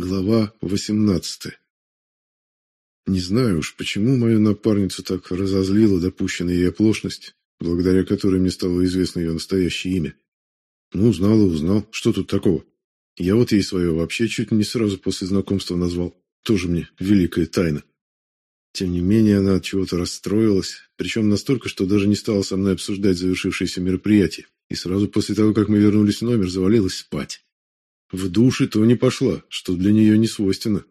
Глава 18. Не знаю уж, почему мою напарницу так разозлила допущенная ей оплошность, благодаря которой мне стало известно ее настоящее имя. Ну, узнал и узнал, что тут такого. Я вот ей свое вообще чуть не сразу после знакомства назвал. Тоже мне великая тайна. Тем не менее, она от чего-то расстроилась, причем настолько, что даже не стала со мной обсуждать завершившееся мероприятие, и сразу после того, как мы вернулись в номер, завалилась спать. В душ и то не пошла, что для нее не свойственно.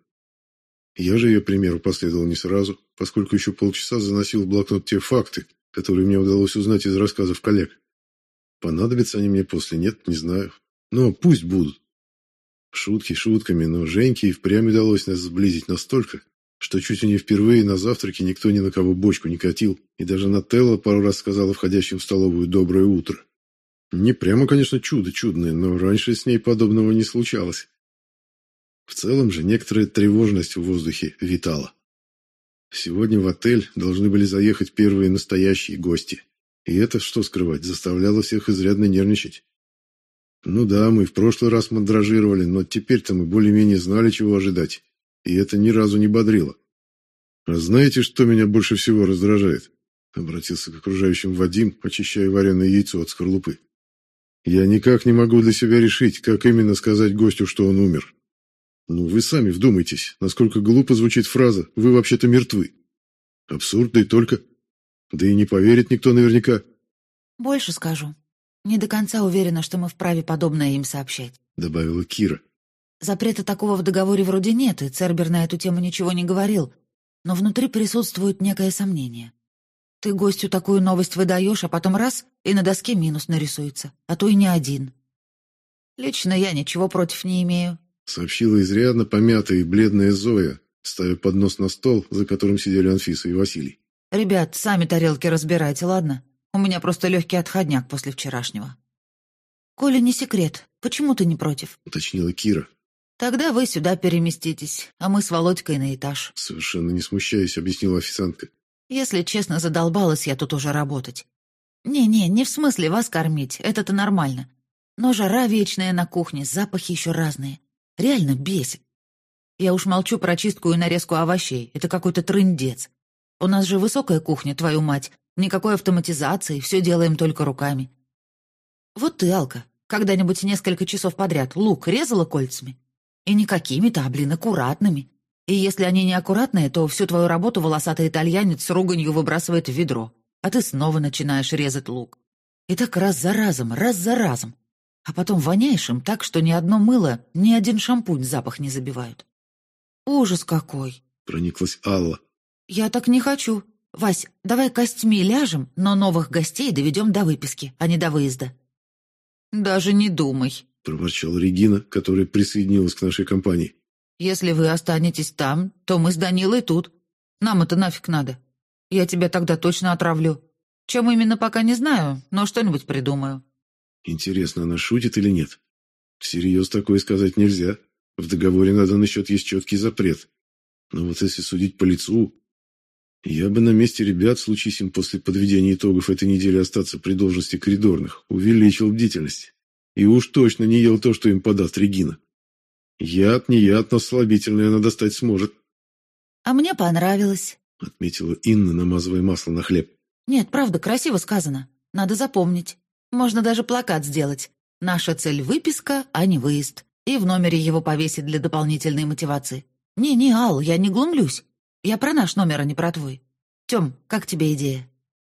Я же ее примеру последовал не сразу, поскольку еще полчаса заносил в блокнот те факты, которые мне удалось узнать из рассказов коллег. Понадобятся они мне после, нет, не знаю. Но пусть будут. Шутки шутками, но Женьке и впрямь удалось нас сблизить настолько, что чуть ли не впервые на завтраке никто ни на кого бочку не катил, и даже Нателла пару раз сказала входящим в столовую «доброе утро». Не прямо, конечно, чудо чудное, но раньше с ней подобного не случалось. В целом же некоторая тревожность в воздухе витала. Сегодня в отель должны были заехать первые настоящие гости. И это, что скрывать, заставляло всех изрядно нервничать. Ну да, мы в прошлый раз мандражировали, но теперь-то мы более-менее знали, чего ожидать. И это ни разу не бодрило. А знаете, что меня больше всего раздражает? Обратился к окружающим Вадим, очищая вареное яйцо от скорлупы. Я никак не могу для себя решить, как именно сказать гостю, что он умер. Ну, вы сами вдумайтесь, насколько глупо звучит фраза «Вы вообще-то мертвы». Абсурдно и только. Да и не поверит никто наверняка. «Больше скажу. Не до конца уверена, что мы вправе подобное им сообщать», — добавила Кира. «Запрета такого в договоре вроде нет, и Цербер на эту тему ничего не говорил, но внутри присутствует некое сомнение. Ты гостю такую новость выдаешь, а потом раз — и на доске минус нарисуется, а то и не один. Лично я ничего против не имею, — сообщила изрядно помятая и бледная Зоя, ставя поднос на стол, за которым сидели Анфиса и Василий. «Ребят, сами тарелки разбирайте, ладно? У меня просто легкий отходняк после вчерашнего». «Коля, не секрет. Почему ты не против?» — уточнила Кира. «Тогда вы сюда переместитесь, а мы с Володькой на этаж». Совершенно не смущаясь, объяснила официантка. Если честно, задолбалась я тут уже работать. Не-не, не в смысле вас кормить, это-то нормально. Но жара вечная на кухне, запахи еще разные. Реально бесит. Я уж молчу про чистку и нарезку овощей, это какой-то трындец. У нас же высокая кухня, твою мать. Никакой автоматизации, все делаем только руками. Вот ты, Алка, когда-нибудь несколько часов подряд лук резала кольцами? И не какими-то, а, блин, аккуратными. И если они неаккуратные, то всю твою работу волосатый итальянец с руганью выбрасывает в ведро, а ты снова начинаешь резать лук. И так раз за разом, раз за разом. А потом воняешь им так, что ни одно мыло, ни один шампунь запах не забивают. Ужас какой! Прониклась Алла. Я так не хочу. Вась, давай костьми ляжем, но новых гостей доведем до выписки, а не до выезда. Даже не думай, проворчала Регина, которая присоединилась к нашей компании. Если вы останетесь там, то мы с Данилой тут. Нам это нафиг надо. Я тебя тогда точно отравлю. Чем именно, пока не знаю, но что-нибудь придумаю». Интересно, она шутит или нет? Всерьез такое сказать нельзя. В договоре на данный счет есть четкий запрет. Но вот если судить по лицу... Я бы на месте ребят, случись им после подведения итогов этой недели остаться при должности коридорных, увеличил бдительность. И уж точно не ел то, что им подаст Регина. Яд не яд, но слабительное она достать сможет. А мне понравилось, отметила Инна, намазывая масло на хлеб. Нет, правда, красиво сказано. Надо запомнить. Можно даже плакат сделать. Наша цель — выписка, а не выезд. И в номере его повесить для дополнительной мотивации. Не-не, Ал, я не глумлюсь. Я про наш номер, а не про твой. Тём, как тебе идея?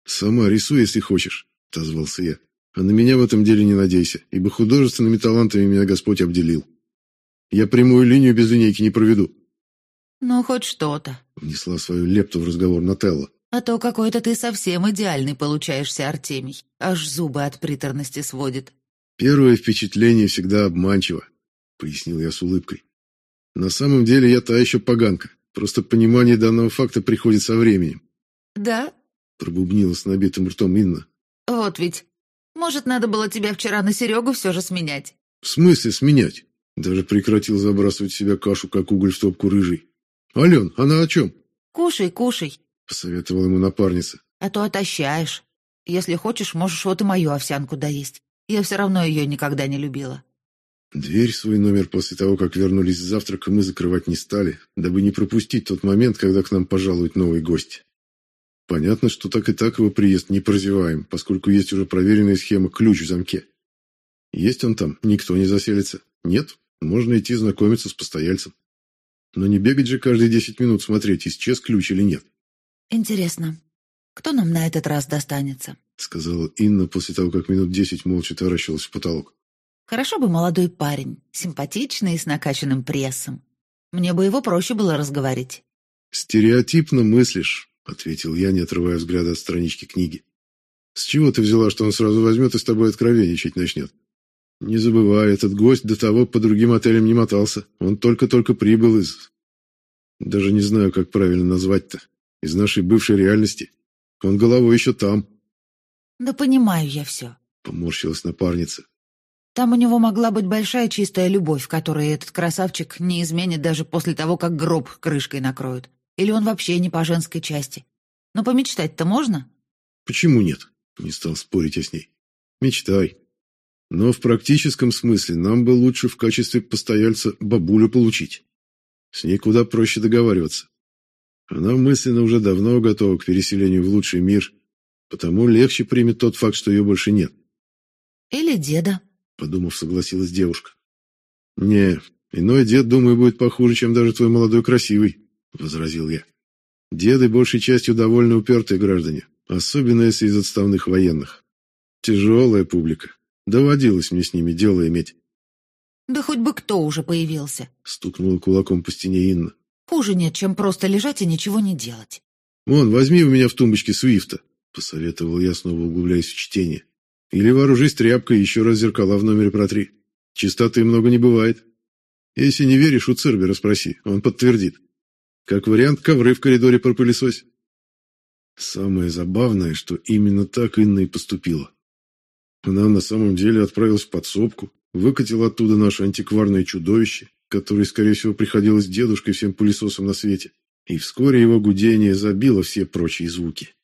Сама рисуй, если хочешь, — отозвался я. А на меня в этом деле не надейся, ибо художественными талантами меня Господь обделил. Я прямую линию без линейки не проведу». «Ну, хоть что-то», — внесла свою лепту в разговор Нателла. «А то какой-то ты совсем идеальный получаешься, Артемий. Аж зубы от приторности сводит». «Первое впечатление всегда обманчиво», — пояснил я с улыбкой. «На самом деле я та еще поганка. Просто понимание данного факта приходит со временем». «Да?» — пробубнила с набитым ртом Инна. «Вот ведь. Может, надо было тебя вчера на Серегу все же сменять?» «В смысле сменять? Даже прекратил забрасывать в себя кашу, как уголь в топку рыжий. «Ален, она о чем?» «Кушай, кушай», — посоветовала ему напарница. «А то отощаешь. Если хочешь, можешь вот и мою овсянку доесть. Я все равно ее никогда не любила». Дверь в свой номер после того, как вернулись с завтрака, мы закрывать не стали, дабы не пропустить тот момент, когда к нам пожалует новый гость. Понятно, что так и так его приезд не прозеваем, поскольку есть уже проверенная схема ключ в замке. Есть он там, никто не заселится. Нет, можно идти знакомиться с постояльцем. Но не бегать же каждые десять минут смотреть, исчез ключ или нет. Интересно, кто нам на этот раз достанется? Сказала Инна после того, как минут десять молча таращилась в потолок. Хорошо бы молодой парень, симпатичный и с накачанным прессом. Мне бы его проще было разговорить. «Стереотипно мыслишь», — ответил я, не отрывая взгляда от странички книги. «С чего ты взяла, что он сразу возьмет и с тобой откровенничать начнет? Не забывай, этот гость до того по другим отелям не мотался. Он только-только прибыл из... Даже не знаю, как правильно назвать-то. Из нашей бывшей реальности. Он головой еще там». «Да понимаю я все», — поморщилась напарница. Там у него могла быть большая чистая любовь, которую этот красавчик не изменит даже после того, как гроб крышкой накроют. Или он вообще не по женской части. Но помечтать-то можно? Почему нет? Не стал спорить я с ней. Мечтай. Но в практическом смысле нам бы лучше в качестве постояльца бабулю получить. С ней куда проще договариваться. Она мысленно уже давно готова к переселению в лучший мир, потому легче примет тот факт, что ее больше нет. Или деда, подумав, согласилась девушка. Не, иной дед, думаю, будет похуже, чем даже твой молодой красивый, возразил я. Деды большей частью довольно упертые граждане, особенно если из отставных военных. Тяжелая публика. Доводилось мне с ними дело иметь. Да хоть бы кто уже появился, стукнула кулаком по стене Инна. Хуже нет, чем просто лежать и ничего не делать. Вон, возьми у меня в тумбочке Свифта, посоветовал я, снова углубляясь в чтение. Или вооружись тряпкой и еще раз зеркала в номере протри. Чистоты много не бывает. Если не веришь, у Цербера спроси, он подтвердит. Как вариант, ковры в коридоре пропылесось. Самое забавное, что именно так Инна и поступила. Она на самом деле отправилась в подсобку, выкатила оттуда наше антикварное чудовище, которое, скорее всего, приходилось дедушкой всем пылесосом на свете, и вскоре его гудение забило все прочие звуки.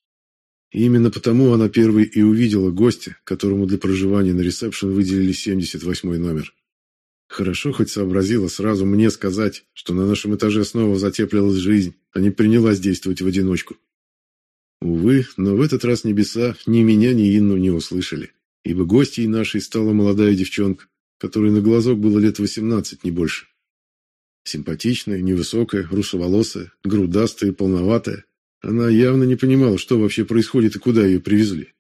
И именно потому она первой и увидела гостя, которому для проживания на ресепшн выделили 78 номер. Хорошо хоть сообразила сразу мне сказать, что на нашем этаже снова затеплилась жизнь, а не принялась действовать в одиночку. Увы, но в этот раз небеса ни меня, ни Инну не услышали, ибо гостьей нашей стала молодая девчонка, которой на глазок было лет 18, не больше. Симпатичная, невысокая, русоволосая, грудастая и полноватая, она явно не понимала, что вообще происходит и куда ее привезли.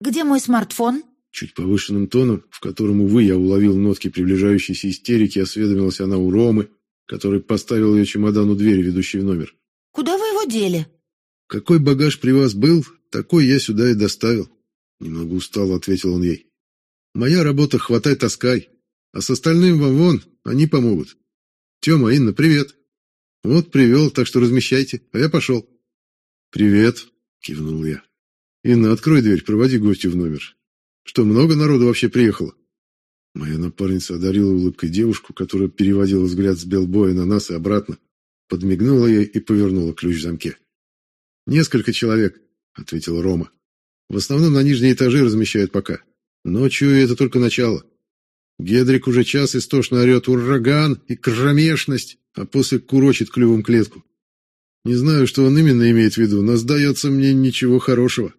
«Где мой смартфон?» Чуть повышенным тоном, в котором, увы, я уловил нотки приближающейся истерики, осведомилась она у Ромы, который поставил ее чемодан у двери, ведущей в номер. «Куда вы его дели?» «Какой багаж при вас был, такой я сюда и доставил», — немного устало ответил он ей. «Моя работа — хватай, таскай, а с остальным вам вон, они помогут. Тёма, Инна, привет. Вот привел, так что размещайте, а я пошел». «Привет», — кивнул я. «Инна, открой дверь, проводи гостю в номер. Что, много народу вообще приехало?» Моя напарница одарила улыбкой девушку, которая переводила взгляд с белбоя на нас и обратно, подмигнула ей и повернула ключ в замке. «Несколько человек», — ответил Рома. «В основном на нижние этажи размещают пока. Но, чую, это только начало. Гедрик уже час истошно орет «Ураган!» и «Кромешность!», а после курочит клювом клетку. Не знаю, что он именно имеет в виду, но сдается мне ничего хорошего.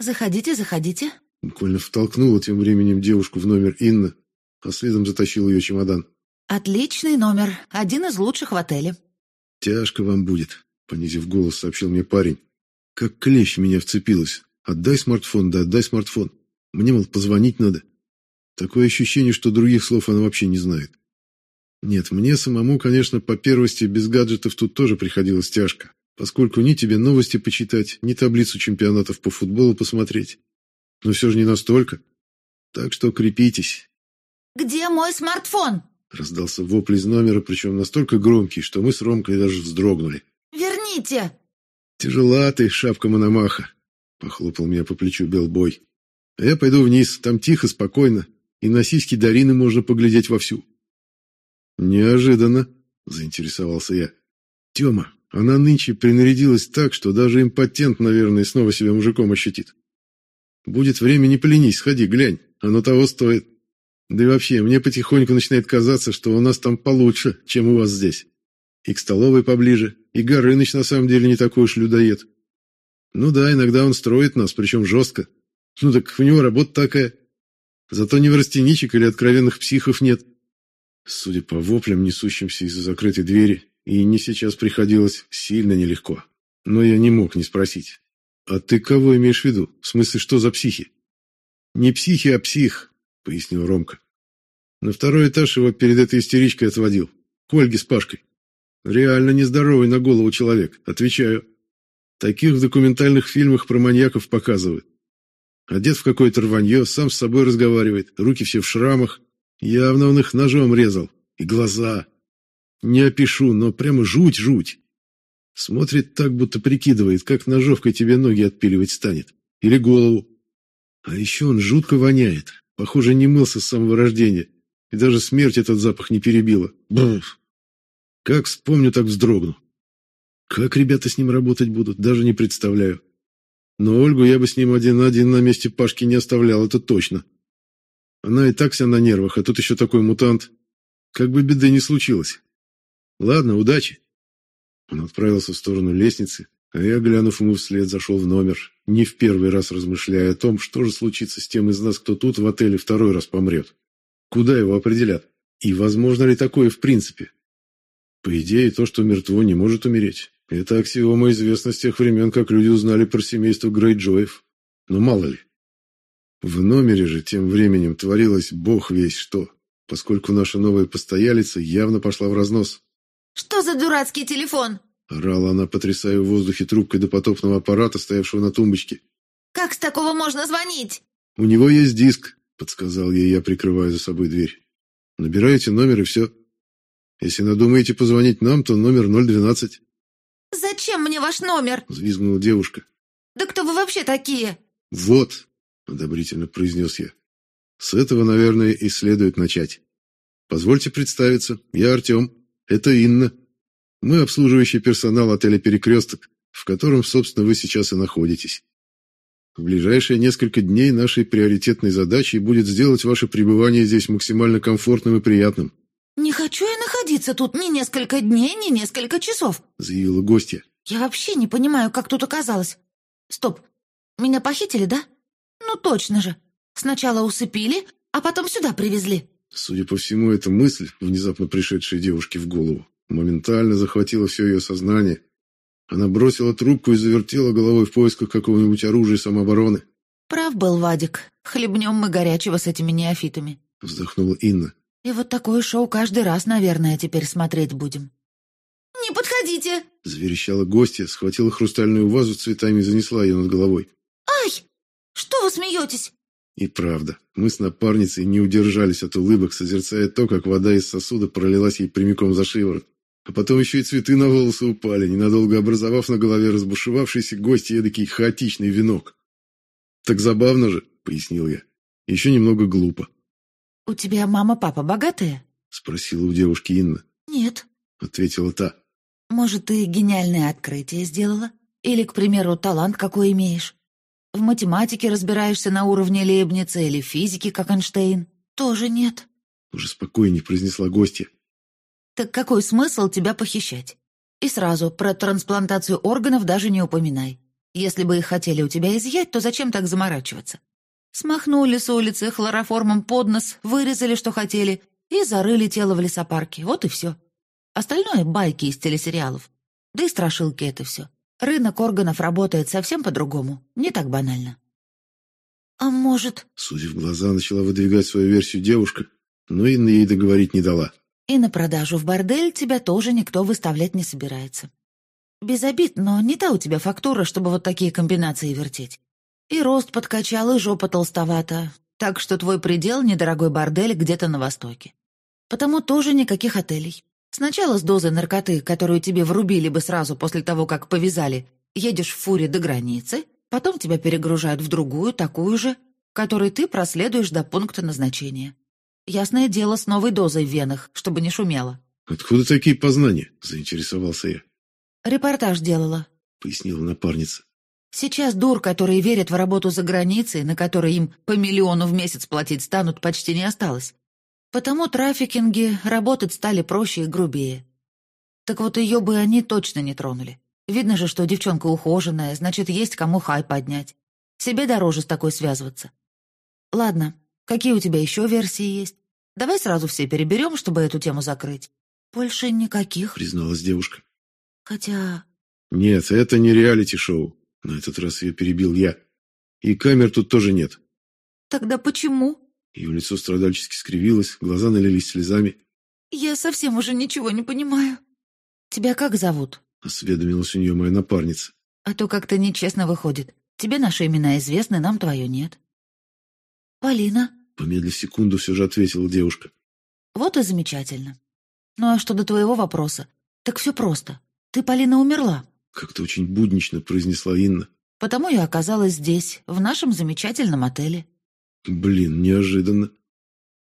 «Заходите, заходите». Буквально втолкнула тем временем девушку в номер Инна, а следом затащил ее чемодан. «Отличный номер, один из лучших в отеле». «Тяжко вам будет», — понизив голос, сообщил мне парень. «Как клещ меня вцепилась. Отдай смартфон, да отдай смартфон. Мне, мол, позвонить надо. Такое ощущение, что других слов она вообще не знает. Нет, мне самому, конечно, по первости без гаджетов тут тоже приходилось тяжко, поскольку ни тебе новости почитать, ни таблицу чемпионатов по футболу посмотреть. Но все же не настолько. Так что крепитесь. «Где мой смартфон?» Раздался вопль из номера, причем настолько громкий, что мы с Ромкой даже вздрогнули. «Верните!» «Тяжела ты, шапка Мономаха!» Похлопал меня по плечу Белбой. «А я пойду вниз, там тихо, спокойно, и на сиськи Дарины можно поглядеть вовсю». «Неожиданно», — заинтересовался я. «Тема, она нынче принарядилась так, что даже импотент, наверное, снова себя мужиком ощутит. Будет время, не поленись, сходи, глянь, оно того стоит». Да и вообще, мне потихоньку начинает казаться, что у нас там получше, чем у вас здесь. И к столовой поближе, и Горыныч на самом деле не такой уж людоед. Ну да, иногда он строит нас, причем жестко. Ну так у него работа такая. Зато ни неврастеничек или откровенных психов нет. Судя по воплям, несущимся из-за закрытой двери, и не сейчас приходилось сильно нелегко. Но я не мог не спросить. «А ты кого имеешь в виду? В смысле, что за психи?» «Не психи, а псих», — пояснил Ромка. На второй этаж его перед этой истеричкой отводил. К Ольге с Пашкой. Реально нездоровый на голову человек, отвечаю. Таких в документальных фильмах про маньяков показывают. Одет в какое-то рванье, сам с собой разговаривает, руки все в шрамах. Явно он их ножом резал. И глаза. Не опишу, но прямо жуть-жуть. Смотрит так, будто прикидывает, как ножовкой тебе ноги отпиливать станет. Или голову. А еще он жутко воняет. Похоже, не мылся с самого рождения. И даже смерть этот запах не перебила. Бррр. Как вспомню, так вздрогну. Как ребята с ним работать будут, даже не представляю. Но Ольгу я бы с ним один на один на месте Пашки не оставлял, это точно. Она и так вся на нервах, а тут еще такой мутант. Как бы беды не случилось. Ладно, удачи. Он отправился в сторону лестницы, а я, глянув ему вслед, зашел в номер, не в первый раз размышляя о том, что же случится с тем из нас, кто тут в отеле второй раз помрет. Куда его определят? И возможно ли такое в принципе? По идее, то, что мертво, не может умереть. Это аксиома известна с тех времен, как люди узнали про семейство Грейджоев. Но мало ли. В номере же тем временем творилось бог весь что, поскольку наша новая постоялица явно пошла в разнос. «Что за дурацкий телефон?» Орала она, потрясая в воздухе трубкой допотопного аппарата, стоявшего на тумбочке. «Как с такого можно звонить?» «У него есть диск», — подсказал ей я, прикрывая за собой дверь. «Набираете номер и все. Если надумаете позвонить нам, то номер 012». «Зачем мне ваш номер?» — взвизгнула девушка. «Да кто вы вообще такие?» «Вот», — одобрительно произнес я. «С этого, наверное, и следует начать. Позвольте представиться. Я Артем. Это Инна. Мы обслуживающий персонал отеля «Перекресток», в котором, собственно, вы сейчас и находитесь. В ближайшие несколько дней нашей приоритетной задачей будет сделать ваше пребывание здесь максимально комфортным и приятным. «Не хочу я находиться тут ни несколько дней, ни несколько часов», — заявила гостья. «Я вообще не понимаю, как тут оказалось. Стоп, меня похитили, да? Ну точно же. Сначала усыпили, а потом сюда привезли». Судя по всему, эта мысль, внезапно пришедшая девушке в голову, моментально захватила все ее сознание. Она бросила трубку и завертела головой в поисках какого-нибудь оружия самообороны. «Прав был Вадик. Хлебнем мы горячего с этими неофитами», — вздохнула Инна. «И вот такое шоу каждый раз, наверное, теперь смотреть будем». «Не подходите!» — заверещала гостья, схватила хрустальную вазу цветами и занесла ее над головой. «Ай! Что вы смеетесь?» И правда, мы с напарницей не удержались от улыбок, созерцая то, как вода из сосуда пролилась ей прямиком за шиворот. А потом еще и цветы на волосы упали, ненадолго образовав на голове разбушевавшийся гость эдакий хаотичный венок. «Так забавно же», — пояснил я. «Еще немного глупо». «У тебя мама-папа богатые?» — спросила у девушки Инна. «Нет», — ответила та. «Может, ты гениальное открытие сделала? Или, к примеру, талант какой имеешь? В математике разбираешься на уровне Лейбница или физике, как Эйнштейн? Тоже нет». Уже спокойнее произнесла гостья. Так какой смысл тебя похищать? И сразу про трансплантацию органов даже не упоминай. Если бы их хотели у тебя изъять, то зачем так заморачиваться? Смахнули с улицы хлороформом под нос, вырезали, что хотели, и зарыли тело в лесопарке. Вот и все. Остальное — байки из телесериалов. Да и страшилки — это все. Рынок органов работает совсем по-другому, не так банально. «А может...» Судя в глаза, начала выдвигать свою версию девушка, но Инна ей договорить не дала. И на продажу в бордель тебя тоже никто выставлять не собирается. Без обид, но не та у тебя фактура, чтобы вот такие комбинации вертеть. И рост подкачал, и жопа толстовата. Так что твой предел — недорогой бордель где-то на востоке. Потому тоже никаких отелей. Сначала с дозой наркоты, которую тебе врубили бы сразу после того, как повязали, едешь в фуре до границы, потом тебя перегружают в другую, такую же, которой ты проследуешь до пункта назначения. Ясное дело, с новой дозой в венах, чтобы не шумело. «Откуда такие познания?» – заинтересовался я. «Репортаж делала», – пояснила напарница. «Сейчас дур, которые верят в работу за границей, на которой им по миллиону в месяц платить станут, почти не осталось. Потому трафикинги работать стали проще и грубее. Так вот ее бы они точно не тронули. Видно же, что девчонка ухоженная, значит, есть кому хай поднять. Себе дороже с такой связываться. Ладно, какие у тебя еще версии есть? Давай сразу все переберем, чтобы эту тему закрыть. Больше никаких, призналась девушка. Хотя... Нет, это не реалити-шоу. На этот раз ее перебил я. И камер тут тоже нет. Тогда почему? Ее лицо страдальчески скривилось, глаза налились слезами. Я совсем уже ничего не понимаю. Тебя как зовут? Осведомилась у нее моя напарница. А то как-то нечестно выходит. Тебе наши имена известны, нам твое нет. Полина. Помедлив секунду, все же ответила девушка. Вот и замечательно. Ну а что до твоего вопроса? Так все просто. Ты, Полина, умерла. Как-то очень буднично произнесла Инна. Потому я оказалась здесь, в нашем замечательном отеле. Блин, неожиданно.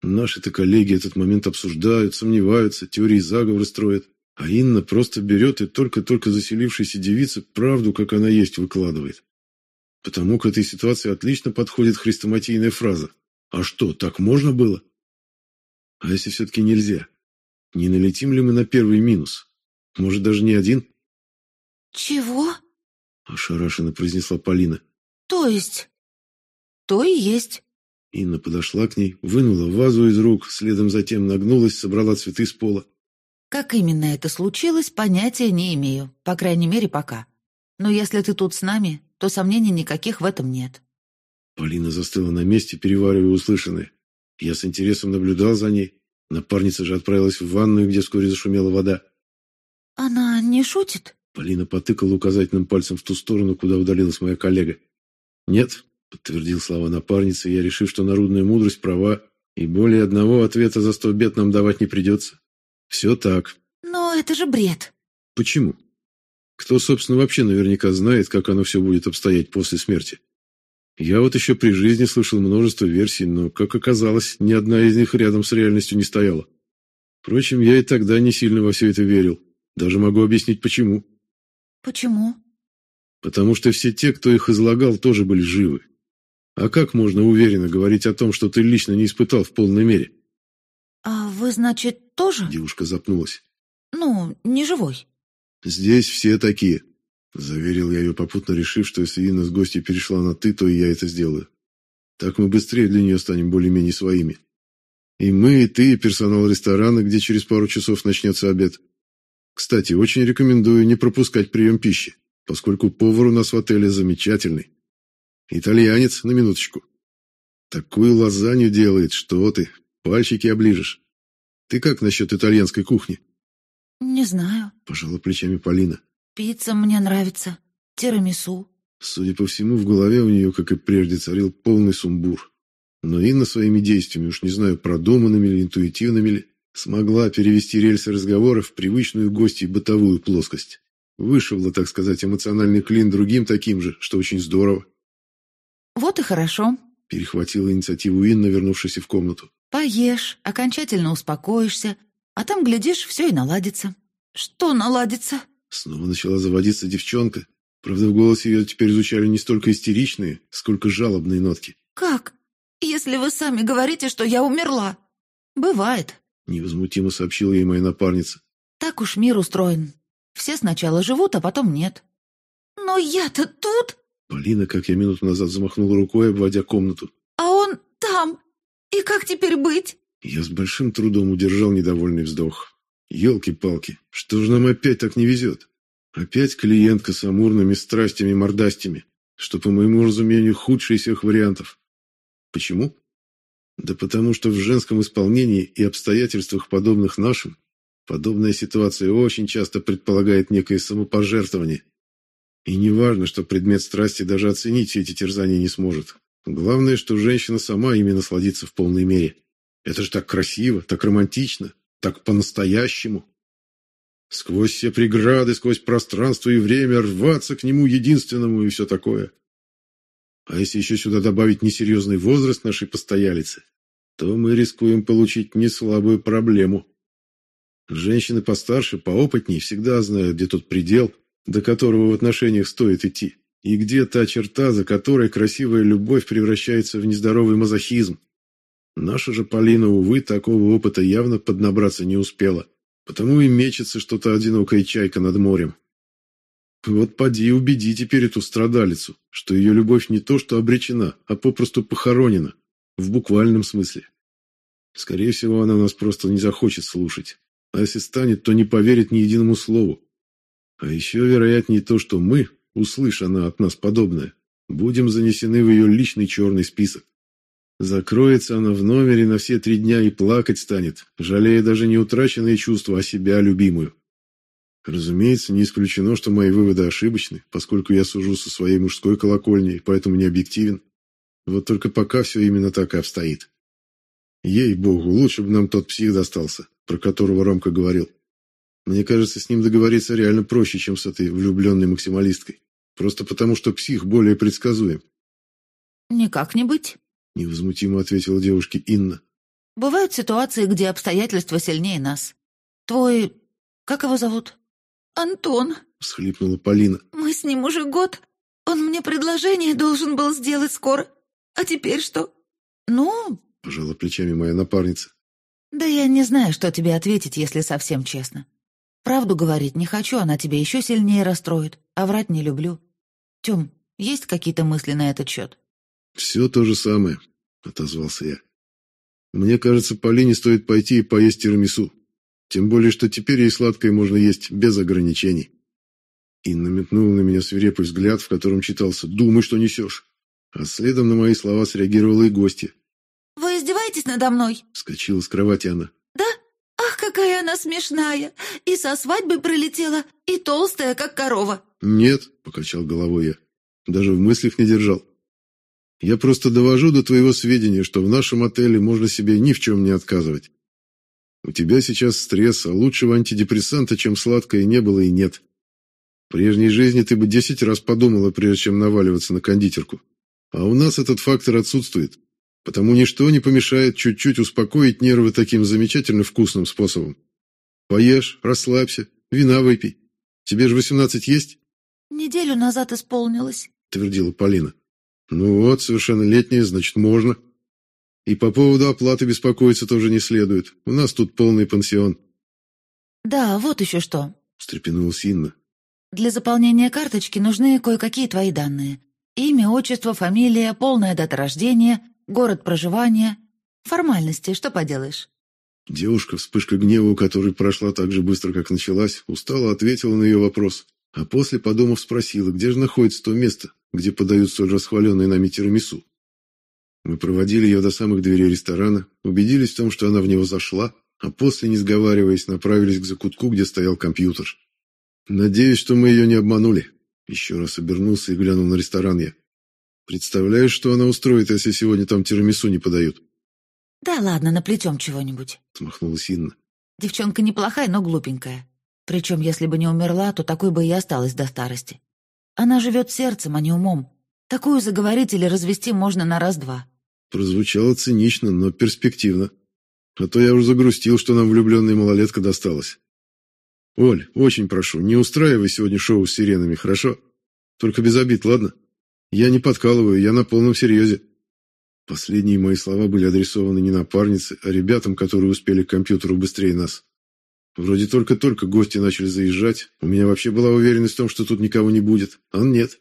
Наши-то коллеги этот момент обсуждают, сомневаются, теории заговора строят. А Инна просто берет и только-только заселившейся девице правду, как она есть, выкладывает. Потому к этой ситуации отлично подходит хрестоматийная фраза. «А что, так можно было?» А если все-таки нельзя? Не налетим ли мы на первый минус? Может, даже не один? «Чего?» – ошарашенно произнесла Полина. «То есть?» «То и есть». Инна подошла к ней, вынула вазу из рук, следом затем нагнулась, собрала цветы с пола. Как именно это случилось, понятия не имею, по крайней мере, пока. Но если ты тут с нами, то сомнений никаких в этом нет. Полина застыла на месте, переваривая услышанное. Я с интересом наблюдал за ней. Напарница же отправилась в ванную, где вскоре зашумела вода. «Она не шутит?» Полина потыкала указательным пальцем в ту сторону, куда удалилась моя коллега. «Нет», — подтвердил слова напарницы, я решив, что народная мудрость права, и более одного ответа за сто бед нам давать не придется. Все так. Но это же бред. Почему? Кто, собственно, вообще наверняка знает, как оно все будет обстоять после смерти? Я вот еще при жизни слышал множество версий, но, как оказалось, ни одна из них рядом с реальностью не стояла. Впрочем, я и тогда не сильно во все это верил. Даже могу объяснить, почему. Почему? Потому что все те, кто их излагал, тоже были живы. А как можно уверенно говорить о том, что ты лично не испытал в полной мере? «А вы, значит, тоже?» Девушка запнулась. «Ну, не живой». «Здесь все такие», — заверил я ее, попутно решив, что если Инна с гостей перешла на «ты», то и я это сделаю. Так мы быстрее для нее станем более-менее своими. И мы, и ты, и персонал ресторана, где через пару часов начнется обед. Кстати, очень рекомендую не пропускать прием пищи, поскольку повар у нас в отеле замечательный. Итальянец, на минуточку. Такую лазанью делает, что ты, Пальчики оближешь. Ты как насчет итальянской кухни? Не знаю. Пожала плечами Полина. Пицца мне нравится. Тирамису. Судя по всему, в голове у нее, как и прежде, царил полный сумбур. Но Инна своими действиями, уж не знаю, продуманными или интуитивными ли, смогла перевести рельсы разговора в привычную гостей бытовую плоскость. Вышибла, так сказать, эмоциональный клин другим таким же, что очень здорово. «Вот и хорошо», — перехватила инициативу Инна, вернувшись в комнату. Поешь, окончательно успокоишься, а там, глядишь, все и наладится. Что наладится? Снова начала заводиться девчонка. Правда, в голосе ее теперь звучали не столько истеричные, сколько жалобные нотки. Как? Если вы сами говорите, что я умерла. Бывает. Невозмутимо сообщила ей моя напарница. Так уж мир устроен. Все сначала живут, а потом нет. Но я-то тут... Полина, как я минуту назад замахнула рукой, обводя комнату. А он там, и как теперь быть? Я с большим трудом удержал недовольный вздох. Елки-палки, что же нам опять так не везет? Опять клиентка с амурными страстями мордастями, что, по моему разумению, худший из всех вариантов. Почему? Да потому что в женском исполнении и обстоятельствах, подобных нашим, подобная ситуация очень часто предполагает некое самопожертвование. И не важно, что предмет страсти даже оценить все эти терзания не сможет. Главное, что женщина сама ими насладится в полной мере. Это же так красиво, так романтично, так по-настоящему. Сквозь все преграды, сквозь пространство и время рваться к нему единственному и все такое. А если еще сюда добавить несерьезный возраст нашей постоялицы, то мы рискуем получить неслабую проблему. Женщины постарше, поопытнее всегда знают, где тот предел, до которого в отношениях стоит идти. И где та черта, за которой красивая любовь превращается в нездоровый мазохизм? Наша же Полина, увы, такого опыта явно поднабраться не успела, потому и мечется что-то одинокая чайка над морем. Вот поди убеди теперь эту страдалицу, что ее любовь не то что обречена, а попросту похоронена, в буквальном смысле. Скорее всего, она нас просто не захочет слушать, а если станет, то не поверит ни единому слову. А еще вероятнее то, что мы, услыша она от нас подобное, будем занесены в ее личный черный список. Закроется она в номере на все три дня и плакать станет, жалея даже не утраченные чувства, а себя любимую. Разумеется, не исключено, что мои выводы ошибочны, поскольку я сужу со своей мужской колокольни, поэтому не объективен. Вот только пока все именно так и обстоит. Ей-богу, лучше бы нам тот псих достался, про которого Ромка говорил. Мне кажется, с ним договориться реально проще, чем с этой влюбленной максималисткой. Просто потому, что псих более предсказуем. «Никак не быть», невозмутимо ответила девушке Инна. Бывают ситуации, где обстоятельства сильнее нас. Твой... как его зовут? Антон. всхлипнула Полина. Мы с ним уже год. Он мне предложение должен был сделать скоро. А теперь что? Ну, пожала плечами моя напарница. Да я не знаю, что тебе ответить, если совсем честно. Правду говорить не хочу, она тебя еще сильнее расстроит, а врать не люблю. Тем, есть какие-то мысли на этот счет? «Все то же самое», — отозвался я. «Мне кажется, Полине стоит пойти и поесть тирамису. Тем более, что теперь ей сладкое можно есть без ограничений». Инна метнула на меня свирепый взгляд, в котором читался «Думай, что несешь». А следом на мои слова среагировала и гостья. «Вы издеваетесь надо мной?» — скочила с кровати она. «Да? Ах, какая она смешная! И со свадьбы прилетела, и толстая, как корова!» «Нет», — покачал головой я. «Даже в мыслях не держал». Я просто довожу до твоего сведения, что в нашем отеле можно себе ни в чем не отказывать. У тебя сейчас стресс, а лучшего антидепрессанта, чем сладкое, не было и нет. В прежней жизни ты бы десять раз подумала, прежде чем наваливаться на кондитерку. А у нас этот фактор отсутствует. Потому ничто не помешает чуть-чуть успокоить нервы таким замечательно вкусным способом. Поешь, расслабься, вина выпей. Тебе же восемнадцать есть? Неделю назад исполнилось, твердила Полина. Ну вот, совершеннолетняя, значит, можно. И по поводу оплаты беспокоиться тоже не следует. У нас тут полный пансион. Да, вот еще что. Встрепенулась Инна. Для заполнения карточки нужны кое-какие твои данные. Имя, отчество, фамилия, полная дата рождения, город проживания. Формальности, что поделаешь. Девушка, вспышка гнева, у которой прошла так же быстро, как началась, устало ответила на ее вопрос, а после, подумав, спросила, где же находится то место, где подают столь расхваленный нами тирамису. Мы проводили ее до самых дверей ресторана, убедились в том, что она в него зашла, а после, не сговариваясь, направились к закутку, где стоял компьютер. Надеюсь, что мы ее не обманули. Еще раз обернулся и глянул на ресторан я. Представляешь, что она устроит, если сегодня там тирамису не подают? Да ладно, наплетем чего-нибудь. Смахнулась Инна. Девчонка неплохая, но глупенькая. Причем, если бы не умерла, то такой бы и осталась до старости. Она живет сердцем, а не умом. Такую заговорить или развести можно на раз-два. Прозвучало цинично, но перспективно. А то я уже загрустил, что нам влюбленная малолетка досталась. Оль, очень прошу, не устраивай сегодня шоу с сиренами, хорошо? Только без обид, ладно? Я не подкалываю, я на полном серьезе. Последние мои слова были адресованы не напарнице, а ребятам, которые успели к компьютеру быстрее нас. Вроде только-только гости начали заезжать. У меня вообще была уверенность в том, что тут никого не будет. А нет.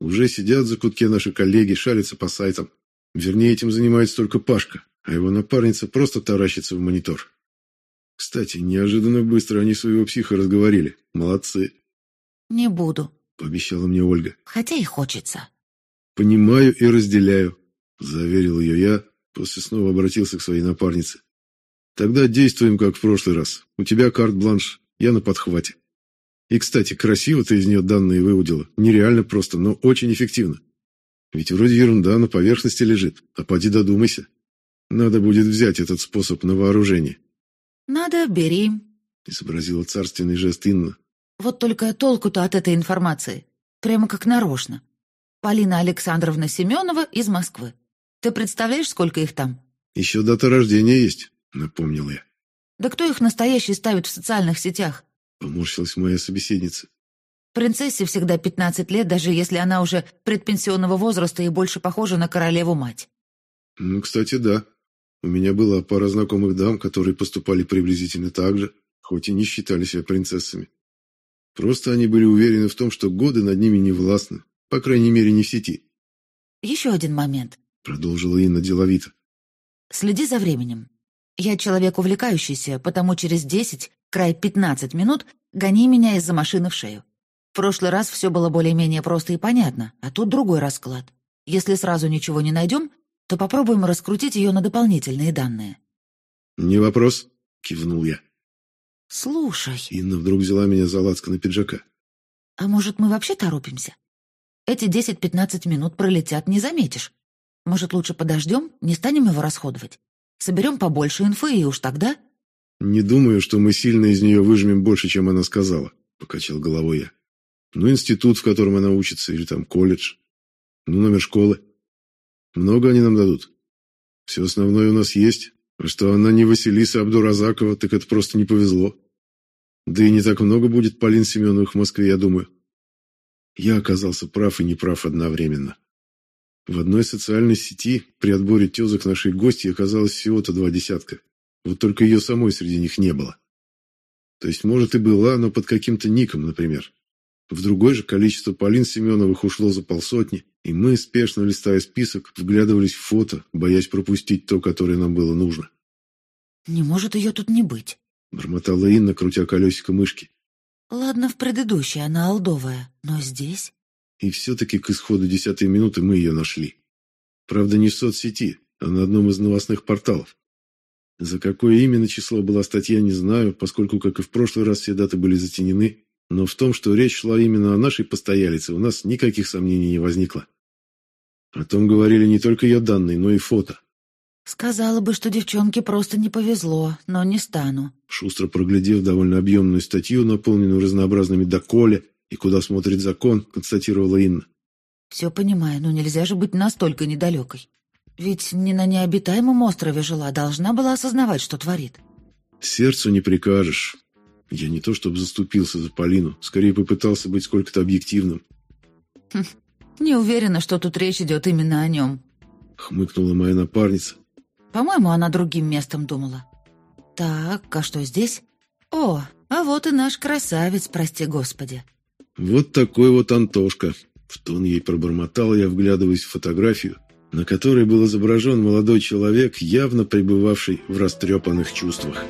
Уже сидят за кутке наши коллеги, шарятся по сайтам. Вернее, этим занимается только Пашка, а его напарница просто таращится в монитор. Кстати, неожиданно быстро они своего психа разговорили. Молодцы. «Не буду», — пообещала мне Ольга. «Хотя и хочется». «Понимаю и разделяю», — заверил ее я, после снова обратился к своей напарнице. Тогда действуем, как в прошлый раз. У тебя карт-бланш, я на подхвате. И, кстати, красиво ты из нее данные выудила. Нереально просто, но очень эффективно. Ведь вроде ерунда на поверхности лежит, а поди додумайся. Надо будет взять этот способ на вооружение. Надо, бери. Изобразила царственный жест Инна. Вот только толку-то от этой информации. Прямо как нарочно. Полина Александровна Семенова из Москвы. Ты представляешь, сколько их там? Еще дата рождения есть. — напомнил я. «Да кто их настоящий ставит в социальных сетях?» — поморщилась моя собеседница. «Принцессе всегда пятнадцать лет, даже если она уже предпенсионного возраста и больше похожа на королеву-мать». «Ну, кстати, да. У меня была пара знакомых дам, которые поступали приблизительно так же, хоть и не считали себя принцессами. Просто они были уверены в том, что годы над ними не властны, по крайней мере, не в сети. «Еще один момент», — продолжила Инна деловито. «Следи за временем. Я человек увлекающийся, потому через десять, край пятнадцать минут гони меня из-за машины в шею. В прошлый раз все было более-менее просто и понятно, а тут другой расклад. Если сразу ничего не найдем, то попробуем раскрутить ее на дополнительные данные». «Не вопрос», — кивнул я. «Слушай...» Инна вдруг взяла меня за лацко на пиджака. «А может, мы вообще торопимся? Эти 10-15 минут пролетят, не заметишь. Может, лучше подождем, не станем его расходовать? Соберем побольше инфы, и уж тогда...» «Не думаю, что мы сильно из нее выжмем больше, чем она сказала», — покачал головой я. «Ну, институт, в котором она учится, или там колледж. Ну, номер школы. Много они нам дадут. Все основное у нас есть, а что она не Василиса Абдуразакова, так это просто не повезло. Да и не так много будет Полин Семеновых в Москве, я думаю. Я оказался прав и неправ одновременно. В одной социальной сети при отборе тезок нашей гости оказалось всего-то два десятка. Вот только ее самой среди них не было. То есть, может, и была, но под каким-то ником, например. В другой же количество Полин Семеновых ушло за полсотни, и мы, спешно листая список, вглядывались в фото, боясь пропустить то, которое нам было нужно. «Не может ее тут не быть», — бормотала Инна, крутя колесико мышки. «Ладно, в предыдущей она алдовая, но здесь...» И все-таки к исходу десятой минуты мы ее нашли. Правда, не в соцсети, а на одном из новостных порталов. За какое именно число была статья, не знаю, поскольку, как и в прошлый раз, все даты были затенены, но в том, что речь шла именно о нашей постоялице, у нас никаких сомнений не возникло. О том говорили не только ее данные, но и фото. «Сказала бы, что девчонке просто не повезло, но не стану». Шустро проглядев довольно объемную статью, наполненную разнообразными доколе и куда смотрит закон, констатировала Инна. «Все понимаю, но нельзя же быть настолько недалекой. Ведь не на необитаемом острове жила, должна была осознавать, что творит». «Сердцу не прикажешь. Я не то чтобы заступился за Полину, скорее попытался быть сколько-то объективным. Хм, не уверена, что тут речь идет именно о нем. Хмыкнула моя напарница. По-моему, она другим местом думала. Так, а что здесь? О, а вот и наш красавец, прости господи. Вот такой вот Антошка. В тон ей пробормотал я, вглядываясь в фотографию, на которой был изображен молодой человек, явно пребывавший в растрепанных чувствах.